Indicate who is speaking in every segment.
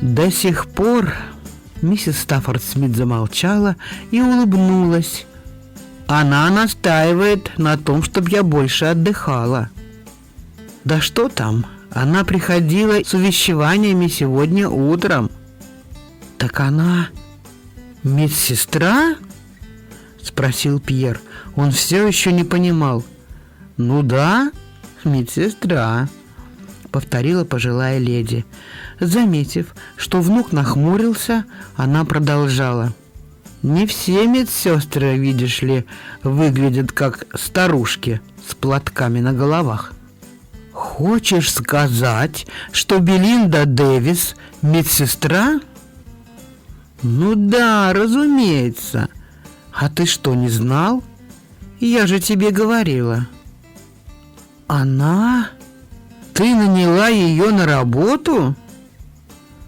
Speaker 1: До сих пор миссис Стаффорд Смит замолчала и улыбнулась. Она настаивает на том, чтобы я больше отдыхала. Да что там, она приходила с увещеваниями сегодня утром. Так она медсестра? Спросил Пьер. Он все еще не понимал. Ну да, медсестра повторила пожилая леди. Заметив, что внук нахмурился, она продолжала. «Не все медсестры, видишь ли, выглядят как старушки с платками на головах». «Хочешь сказать, что Белинда Дэвис медсестра?» «Ну да, разумеется. А ты что, не знал? Я же тебе говорила». «Она...» Ты наняла ее на работу?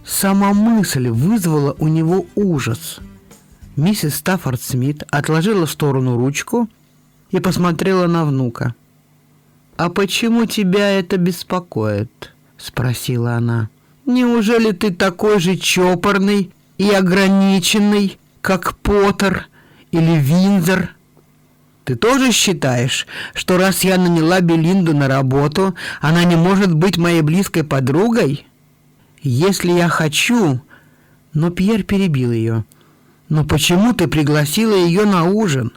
Speaker 1: Сама мысль вызвала у него ужас. Миссис Стаффорд Смит отложила в сторону ручку и посмотрела на внука. «А почему тебя это беспокоит?» — спросила она. «Неужели ты такой же чопорный и ограниченный, как Поттер или Винзор?» Ты тоже считаешь, что раз я наняла Белинду на работу, она не может быть моей близкой подругой? Если я хочу... Но Пьер перебил ее. Но почему ты пригласила ее на ужин?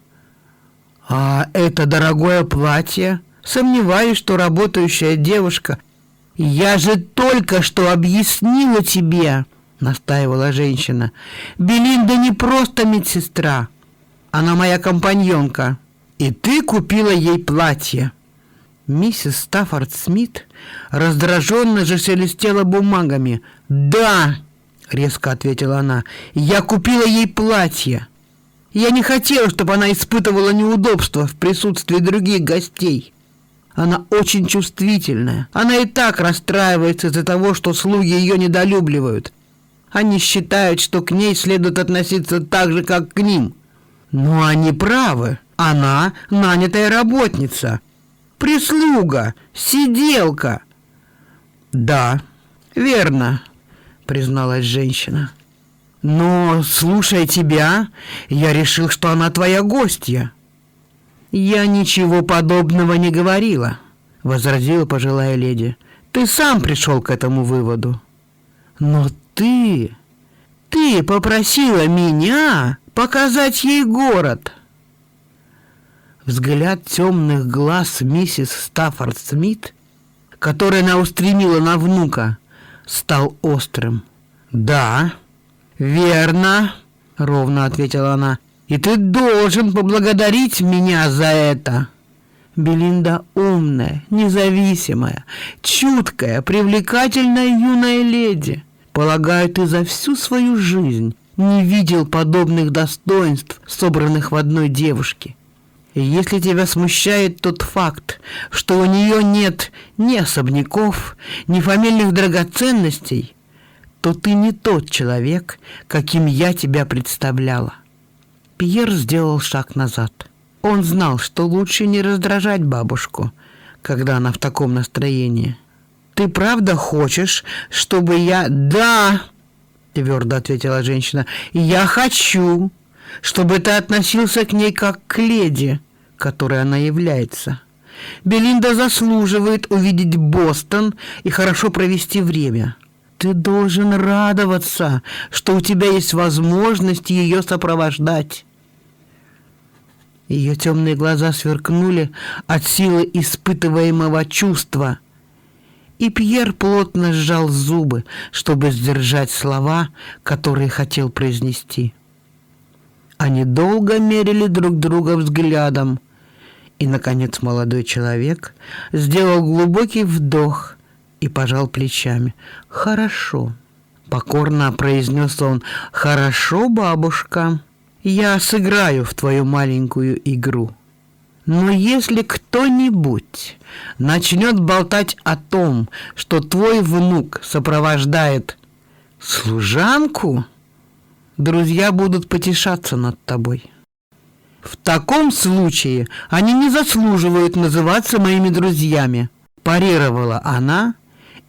Speaker 1: А это дорогое платье? Сомневаюсь, что работающая девушка... Я же только что объяснила тебе, настаивала женщина. Белинда не просто медсестра. Она моя компаньонка. И ты купила ей платье. Миссис Стаффорд Смит раздраженно же шелестела бумагами. «Да!» — резко ответила она. «Я купила ей платье. Я не хотела, чтобы она испытывала неудобства в присутствии других гостей. Она очень чувствительная. Она и так расстраивается из-за того, что слуги ее недолюбливают. Они считают, что к ней следует относиться так же, как к ним. Но они правы». Она нанятая работница, прислуга, сиделка. Да, верно, призналась женщина. Но, слушая тебя, я решил, что она твоя гостья. Я ничего подобного не говорила, возразила пожилая леди. Ты сам пришел к этому выводу. Но ты, ты попросила меня показать ей город. Взгляд темных глаз миссис Стаффорд Смит, который она устремила на внука, стал острым. «Да, верно», — ровно ответила она, — «и ты должен поблагодарить меня за это». Белинда умная, независимая, чуткая, привлекательная юная леди. Полагаю, ты за всю свою жизнь не видел подобных достоинств, собранных в одной девушке. Если тебя смущает тот факт, что у нее нет ни особняков, ни фамильных драгоценностей, то ты не тот человек, каким я тебя представляла. Пьер сделал шаг назад. Он знал, что лучше не раздражать бабушку, когда она в таком настроении. «Ты правда хочешь, чтобы я...» «Да!» — твердо ответила женщина. «Я хочу, чтобы ты относился к ней как к леди, которой она является. Белинда заслуживает увидеть Бостон и хорошо провести время. Ты должен радоваться, что у тебя есть возможность ее сопровождать. Ее темные глаза сверкнули от силы испытываемого чувства. И Пьер плотно сжал зубы, чтобы сдержать слова, которые хотел произнести. Они долго мерили друг друга взглядом, и, наконец, молодой человек сделал глубокий вдох и пожал плечами. «Хорошо, Покорно произнес он «Хорошо, бабушка, я сыграю в твою маленькую игру». Но если кто-нибудь начнет болтать о том, что твой внук сопровождает служанку, друзья будут потешаться над тобой. В таком случае они не заслуживают называться моими друзьями, парировала она,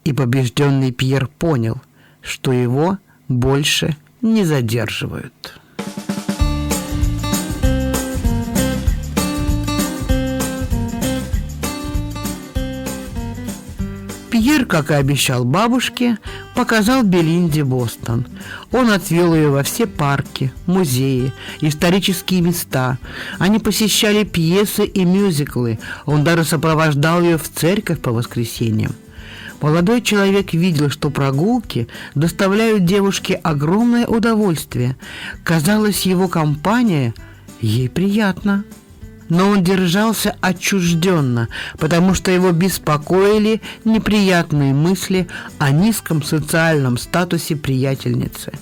Speaker 1: и побежденный Пьер понял, что его больше не задерживают. Пьер, как и обещал бабушке, показал Белинде Бостон. Он отвел ее во все парки, музеи, исторические места. Они посещали пьесы и мюзиклы. Он даже сопровождал ее в церковь по воскресеньям. Молодой человек видел, что прогулки доставляют девушке огромное удовольствие. Казалось, его компания ей приятна но он держался отчужденно, потому что его беспокоили неприятные мысли о низком социальном статусе приятельницы.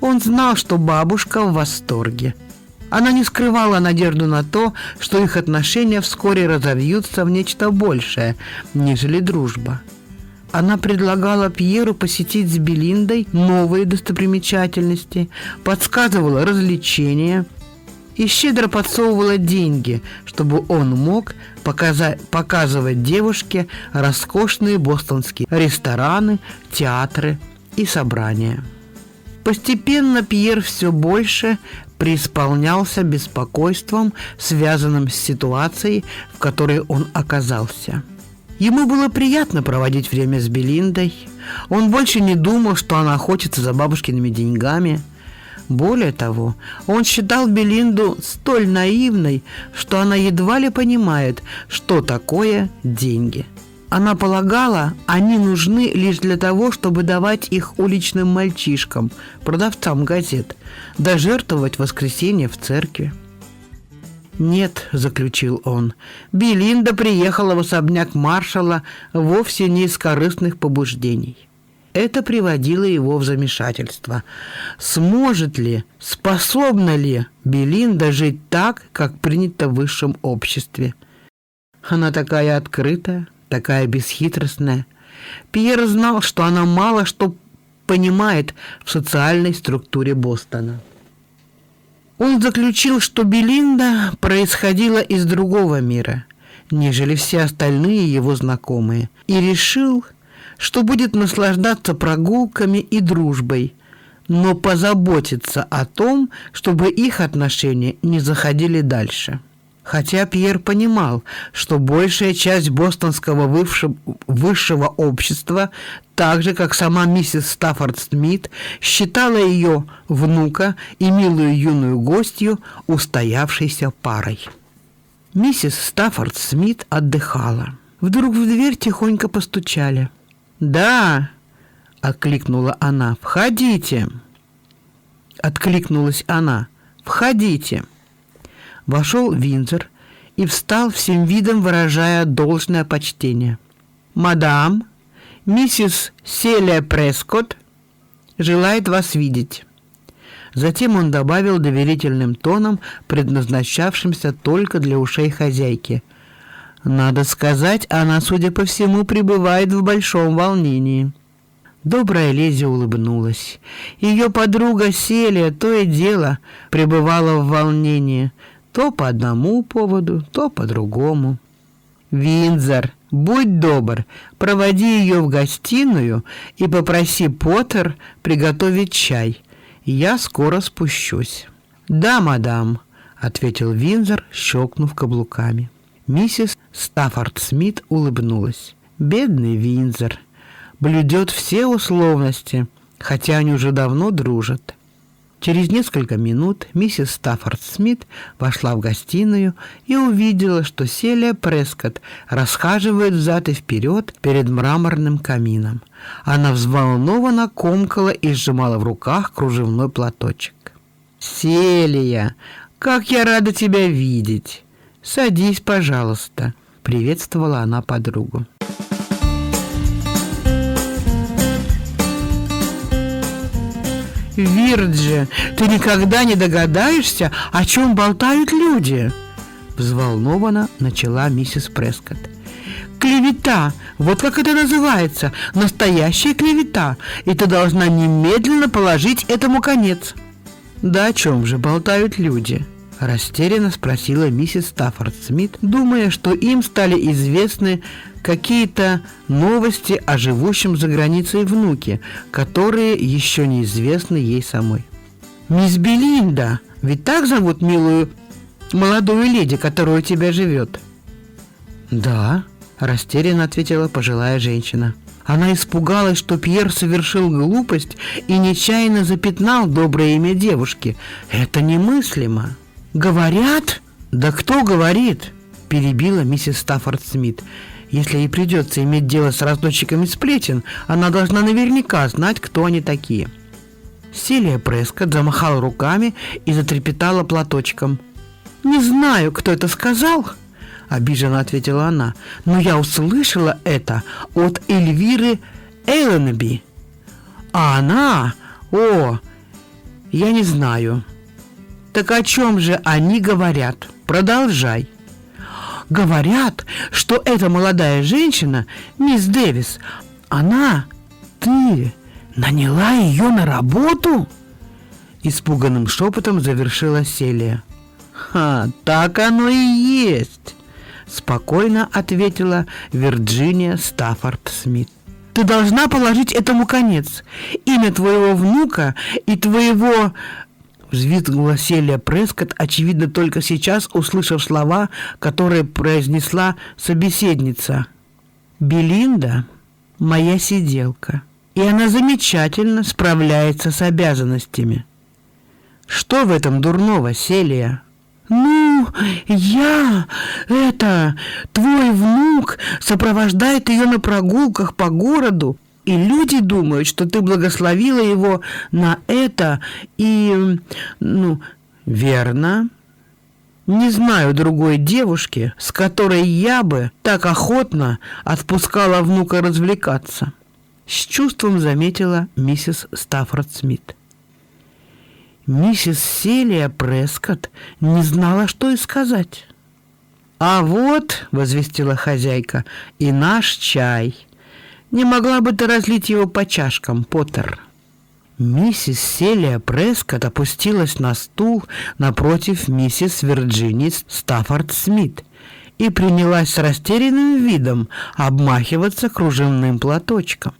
Speaker 1: Он знал, что бабушка в восторге. Она не скрывала надежду на то, что их отношения вскоре разовьются в нечто большее, нежели дружба. Она предлагала Пьеру посетить с Белиндой новые достопримечательности, подсказывала развлечения – и щедро подсовывала деньги, чтобы он мог показывать девушке роскошные бостонские рестораны, театры и собрания. Постепенно Пьер все больше преисполнялся беспокойством, связанным с ситуацией, в которой он оказался. Ему было приятно проводить время с Белиндой. Он больше не думал, что она охотится за бабушкиными деньгами – более того, он считал Белинду столь наивной, что она едва ли понимает, что такое деньги. Она полагала, они нужны лишь для того, чтобы давать их уличным мальчишкам, продавцам газет, да жертвовать воскресенье в церкви. «Нет», — заключил он, — «Белинда приехала в особняк маршала вовсе не из корыстных побуждений». Это приводило его в замешательство. Сможет ли, способна ли Белинда жить так, как принято в высшем обществе? Она такая открытая, такая бесхитростная. Пьер знал, что она мало что понимает в социальной структуре Бостона. Он заключил, что Белинда происходила из другого мира, нежели все остальные его знакомые, и решил, что будет наслаждаться прогулками и дружбой, но позаботиться о том, чтобы их отношения не заходили дальше. Хотя Пьер понимал, что большая часть бостонского высшего, общества, так же как сама миссис Стаффорд Смит, считала ее внука и милую юную гостью устоявшейся парой. Миссис Стаффорд Смит отдыхала. Вдруг в дверь тихонько постучали – «Да!» — откликнула она. «Входите!» Откликнулась она. «Входите!» Вошел Винзер и встал всем видом, выражая должное почтение. «Мадам, миссис Селия Прескотт желает вас видеть». Затем он добавил доверительным тоном, предназначавшимся только для ушей хозяйки. Надо сказать, она, судя по всему, пребывает в большом волнении. Добрая Лези улыбнулась. Ее подруга Селия то и дело пребывала в волнении, то по одному поводу, то по другому. «Винзор, будь добр, проводи ее в гостиную и попроси Поттер приготовить чай. Я скоро спущусь». «Да, мадам», — ответил Винзор, щелкнув каблуками. Миссис Стаффорд Смит улыбнулась. «Бедный Винзор. Блюдет все условности, хотя они уже давно дружат». Через несколько минут миссис Стаффорд Смит вошла в гостиную и увидела, что Селия Прескотт расхаживает взад и вперед перед мраморным камином. Она взволнованно комкала и сжимала в руках кружевной платочек. «Селия, как я рада тебя видеть!» «Садись, пожалуйста», — приветствовала она подругу. Вирджи, ты никогда не догадаешься, о чем болтают люди!» Взволнованно начала миссис Прескотт. «Клевета! Вот как это называется! Настоящая клевета! И ты должна немедленно положить этому конец!» «Да о чем же болтают люди?» Растерянно спросила миссис Стаффорд Смит, думая, что им стали известны какие-то новости о живущем за границей внуке, которые еще неизвестны ей самой. «Мисс Белинда, ведь так зовут милую молодую леди, которая у тебя живет?» «Да», – растерянно ответила пожилая женщина. Она испугалась, что Пьер совершил глупость и нечаянно запятнал доброе имя девушки. Это немыслимо. «Говорят?» «Да кто говорит?» – перебила миссис Стаффорд Смит. «Если ей придется иметь дело с разносчиками сплетен, она должна наверняка знать, кто они такие». Селия Прескотт замахала руками и затрепетала платочком. «Не знаю, кто это сказал», — обиженно ответила она, «но я услышала это от Эльвиры Эйленби. А она... О, я не знаю». Так о чем же они говорят? Продолжай. Говорят, что эта молодая женщина, мисс Дэвис, она, ты, наняла ее на работу? Испуганным шепотом завершила Селия. «Ха, так оно и есть!» Спокойно ответила Вирджиния Стаффорд Смит. «Ты должна положить этому конец. Имя твоего внука и твоего взвизгнула Селия Прескотт, очевидно, только сейчас услышав слова, которые произнесла собеседница. «Белинда — моя сиделка, и она замечательно справляется с обязанностями». «Что в этом дурного, Селия?» «Ну, я... это... твой внук сопровождает ее на прогулках по городу и люди думают, что ты благословила его на это и... Ну, верно. Не знаю другой девушки, с которой я бы так охотно отпускала внука развлекаться. С чувством заметила миссис Стаффорд Смит. Миссис Селия Прескотт не знала, что и сказать. «А вот», — возвестила хозяйка, — «и наш чай». Не могла бы ты разлить его по чашкам, Поттер?» Миссис Селия Прескотт опустилась на стул напротив миссис Вирджинии Стаффорд Смит и принялась с растерянным видом обмахиваться кружевным платочком.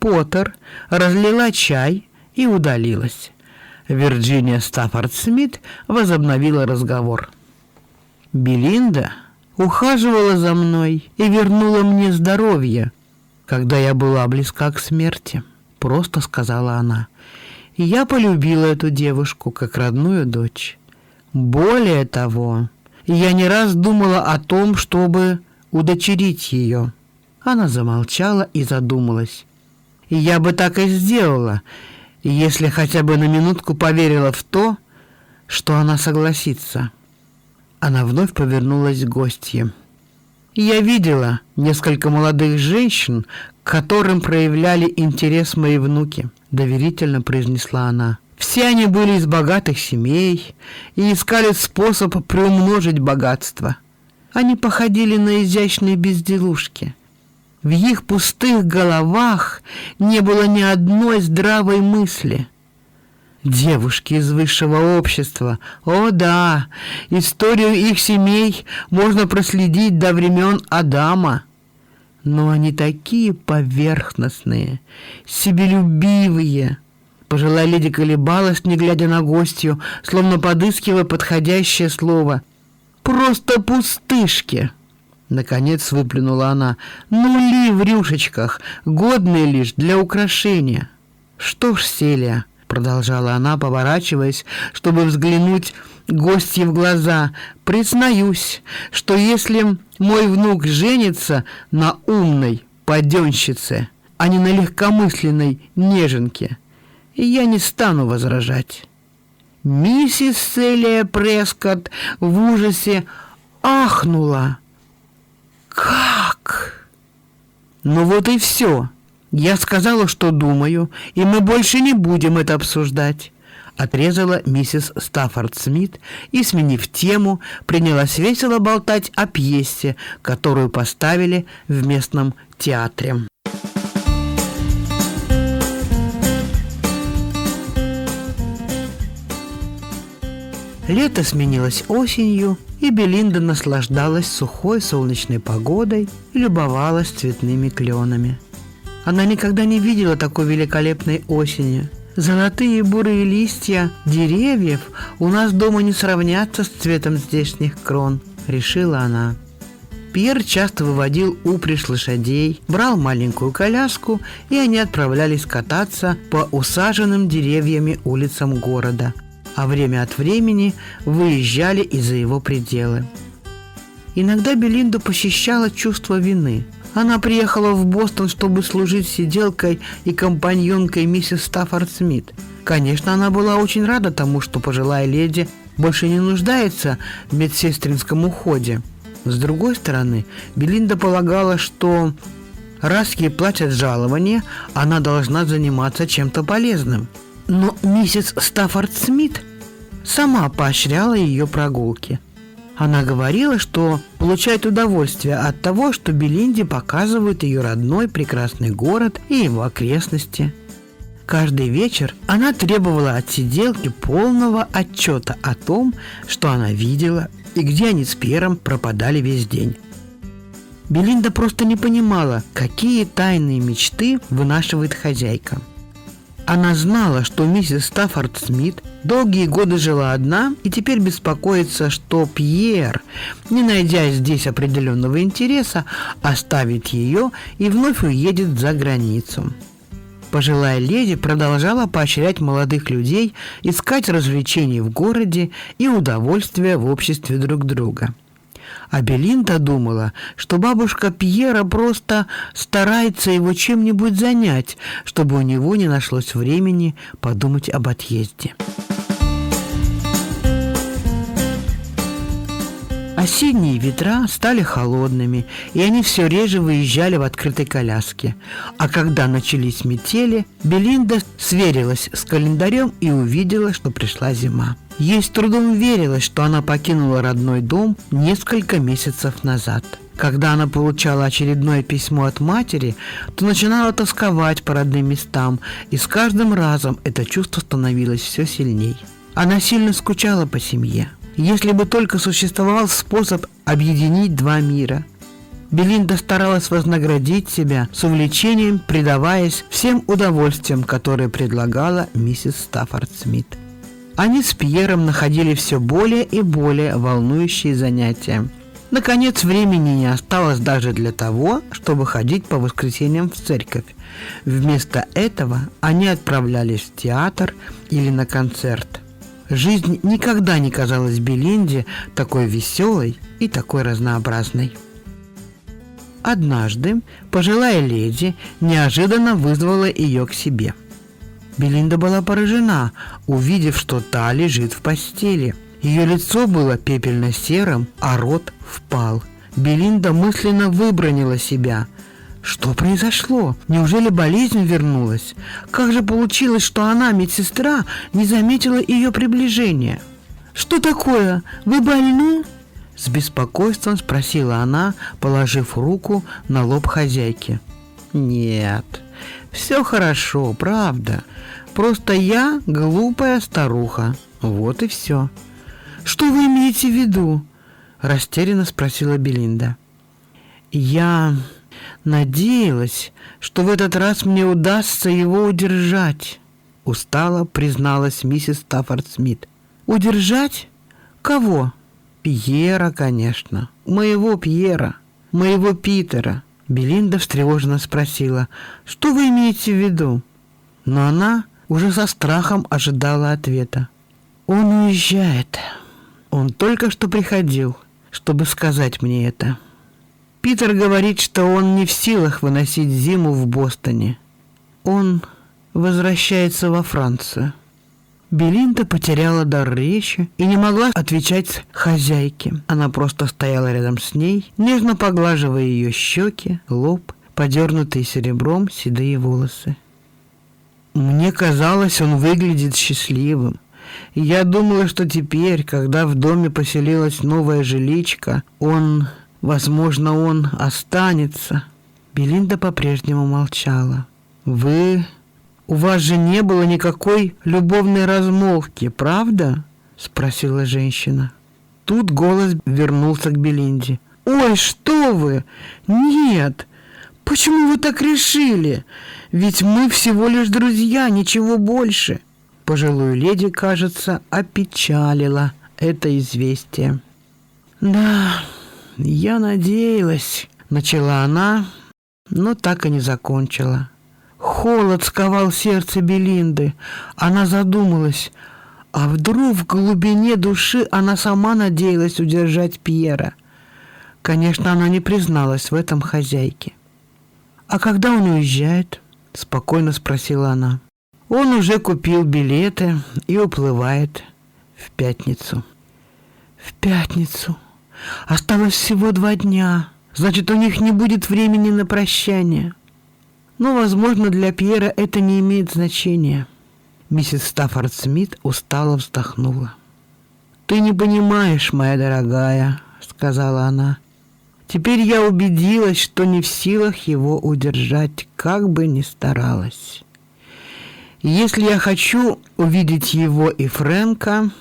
Speaker 1: Поттер разлила чай и удалилась. Вирджиния Стаффорд Смит возобновила разговор. «Белинда ухаживала за мной и вернула мне здоровье», когда я была близка к смерти, просто сказала она. Я полюбила эту девушку как родную дочь. Более того, я не раз думала о том, чтобы удочерить ее. Она замолчала и задумалась. Я бы так и сделала, если хотя бы на минутку поверила в то, что она согласится. Она вновь повернулась к гостье. Я видела несколько молодых женщин, к которым проявляли интерес мои внуки, доверительно произнесла она. Все они были из богатых семей и искали способ приумножить богатство. Они походили на изящные безделушки. В их пустых головах не было ни одной здравой мысли – Девушки из высшего общества. О да, историю их семей можно проследить до времен Адама. Но они такие поверхностные, себелюбивые. Пожилая леди колебалась, не глядя на гостью, словно подыскивая подходящее слово. «Просто пустышки!» Наконец выплюнула она. «Нули в рюшечках, годные лишь для украшения». «Что ж, Селия, продолжала она, поворачиваясь, чтобы взглянуть гостье в глаза, признаюсь, что если мой внук женится на умной паденщице, а не на легкомысленной неженке, я не стану возражать. Миссис Селия Прескотт в ужасе ахнула. «Как?» «Ну вот и все», Я сказала, что думаю, и мы больше не будем это обсуждать отрезала миссис Стаффорд Смит и, сменив тему, принялась весело болтать о пьесе, которую поставили в местном театре. Лето сменилось осенью, и Белинда наслаждалась сухой солнечной погодой и любовалась цветными кленами. Она никогда не видела такой великолепной осени – Золотые бурые листья деревьев у нас дома не сравнятся с цветом здешних крон, решила она. Пьер часто выводил упряжь лошадей, брал маленькую коляску, и они отправлялись кататься по усаженным деревьями улицам города, а время от времени выезжали и за его пределы. Иногда Белинду посещало чувство вины – она приехала в Бостон, чтобы служить сиделкой и компаньонкой миссис Стаффорд Смит. Конечно, она была очень рада тому, что пожилая леди больше не нуждается в медсестринском уходе. С другой стороны, Белинда полагала, что раз ей платят жалование, она должна заниматься чем-то полезным. Но миссис Стаффорд Смит сама поощряла ее прогулки – она говорила, что получает удовольствие от того, что Белинде показывают ее родной прекрасный город и его окрестности. Каждый вечер она требовала от сиделки полного отчета о том, что она видела и где они с Пьером пропадали весь день. Белинда просто не понимала, какие тайные мечты вынашивает хозяйка – она знала, что миссис Стаффорд Смит долгие годы жила одна и теперь беспокоится, что Пьер, не найдя здесь определенного интереса, оставит ее и вновь уедет за границу. Пожилая леди продолжала поощрять молодых людей искать развлечений в городе и удовольствия в обществе друг друга – а Белинда думала, что бабушка Пьера просто старается его чем-нибудь занять, чтобы у него не нашлось времени подумать об отъезде. Осенние ветра стали холодными, и они все реже выезжали в открытой коляске. А когда начались метели, Белинда сверилась с календарем и увидела, что пришла зима. Ей с трудом верилось, что она покинула родной дом несколько месяцев назад. Когда она получала очередное письмо от матери, то начинала тосковать по родным местам, и с каждым разом это чувство становилось все сильней. Она сильно скучала по семье. Если бы только существовал способ объединить два мира. Белинда старалась вознаградить себя с увлечением, предаваясь всем удовольствиям, которые предлагала миссис Стаффорд Смит. Они с Пьером находили все более и более волнующие занятия. Наконец, времени не осталось даже для того, чтобы ходить по воскресеньям в церковь. Вместо этого они отправлялись в театр или на концерт – Жизнь никогда не казалась Белинде такой веселой и такой разнообразной. Однажды пожилая леди неожиданно вызвала ее к себе. Белинда была поражена, увидев, что та лежит в постели. Ее лицо было пепельно-серым, а рот впал. Белинда мысленно выбронила себя – что произошло? Неужели болезнь вернулась? Как же получилось, что она, медсестра, не заметила ее приближения? Что такое? Вы больны? С беспокойством спросила она, положив руку на лоб хозяйки. Нет, все хорошо, правда. Просто я глупая старуха. Вот и все. Что вы имеете в виду? Растерянно спросила Белинда. Я Надеялась, что в этот раз мне удастся его удержать. Устало призналась миссис Стаффорд Смит. Удержать? Кого? Пьера, конечно. Моего Пьера. Моего Питера. Белинда встревоженно спросила, что вы имеете в виду? Но она уже со страхом ожидала ответа. Он уезжает. Он только что приходил, чтобы сказать мне это. Питер говорит, что он не в силах выносить зиму в Бостоне. Он возвращается во Францию. Белинда потеряла дар речи и не могла отвечать хозяйке. Она просто стояла рядом с ней, нежно поглаживая ее щеки, лоб, подернутые серебром седые волосы. Мне казалось, он выглядит счастливым. Я думала, что теперь, когда в доме поселилась новая жиличка, он, возможно, он останется. Белинда по-прежнему молчала. «Вы... У вас же не было никакой любовной размолвки, правда?» — спросила женщина. Тут голос вернулся к Белинде. «Ой, что вы! Нет! Почему вы так решили? Ведь мы всего лишь друзья, ничего больше!» Пожилую леди, кажется, опечалила это известие. «Да, я надеялась», — начала она, но так и не закончила. Холод сковал сердце Белинды. Она задумалась, а вдруг в глубине души она сама надеялась удержать Пьера. Конечно, она не призналась в этом хозяйке. «А когда он уезжает?» — спокойно спросила она. «Он уже купил билеты и уплывает в пятницу». «В пятницу? Осталось всего два дня. Значит, у них не будет времени на прощание». Но, возможно, для Пьера это не имеет значения. Миссис Стаффорд Смит устало вздохнула. «Ты не понимаешь, моя дорогая», — сказала она. «Теперь я убедилась, что не в силах его удержать, как бы ни старалась. Если я хочу увидеть его и Фрэнка,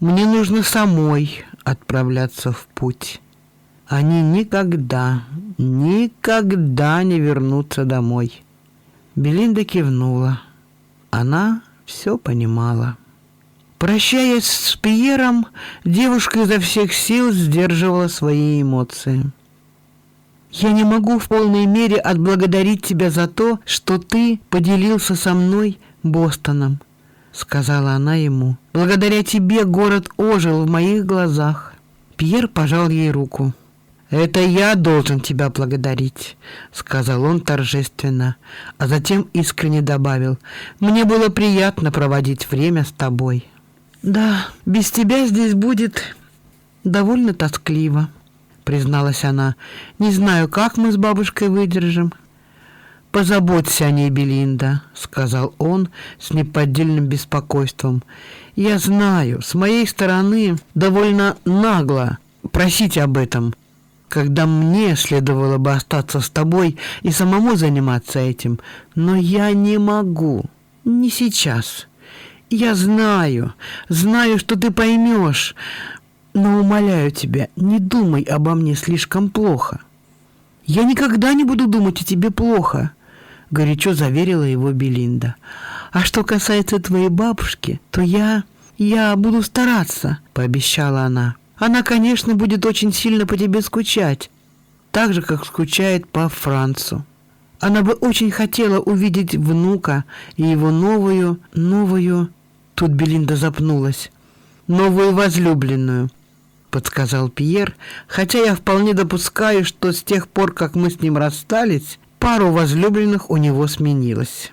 Speaker 1: мне нужно самой отправляться в путь. Они никогда, никогда не вернутся домой». Белинда кивнула. Она все понимала. Прощаясь с Пьером, девушка изо всех сил сдерживала свои эмоции. «Я не могу в полной мере отблагодарить тебя за то, что ты поделился со мной Бостоном», — сказала она ему. «Благодаря тебе город ожил в моих глазах». Пьер пожал ей руку. «Это я должен тебя благодарить», — сказал он торжественно, а затем искренне добавил, «Мне было приятно проводить время с тобой». «Да, без тебя здесь будет довольно тоскливо», — призналась она. «Не знаю, как мы с бабушкой выдержим». «Позаботься о ней, Белинда», — сказал он с неподдельным беспокойством. «Я знаю, с моей стороны довольно нагло просить об этом» когда мне следовало бы остаться с тобой и самому заниматься этим, но я не могу, не сейчас. Я знаю, знаю, что ты поймешь, но умоляю тебя, не думай обо мне слишком плохо. Я никогда не буду думать о тебе плохо, горячо заверила его Белинда. А что касается твоей бабушки, то я я буду стараться, пообещала она. Она, конечно, будет очень сильно по тебе скучать, так же, как скучает по Францу. Она бы очень хотела увидеть внука и его новую, новую... Тут Белинда запнулась. Новую возлюбленную, подсказал Пьер, хотя я вполне допускаю, что с тех пор, как мы с ним расстались, пару возлюбленных у него сменилось.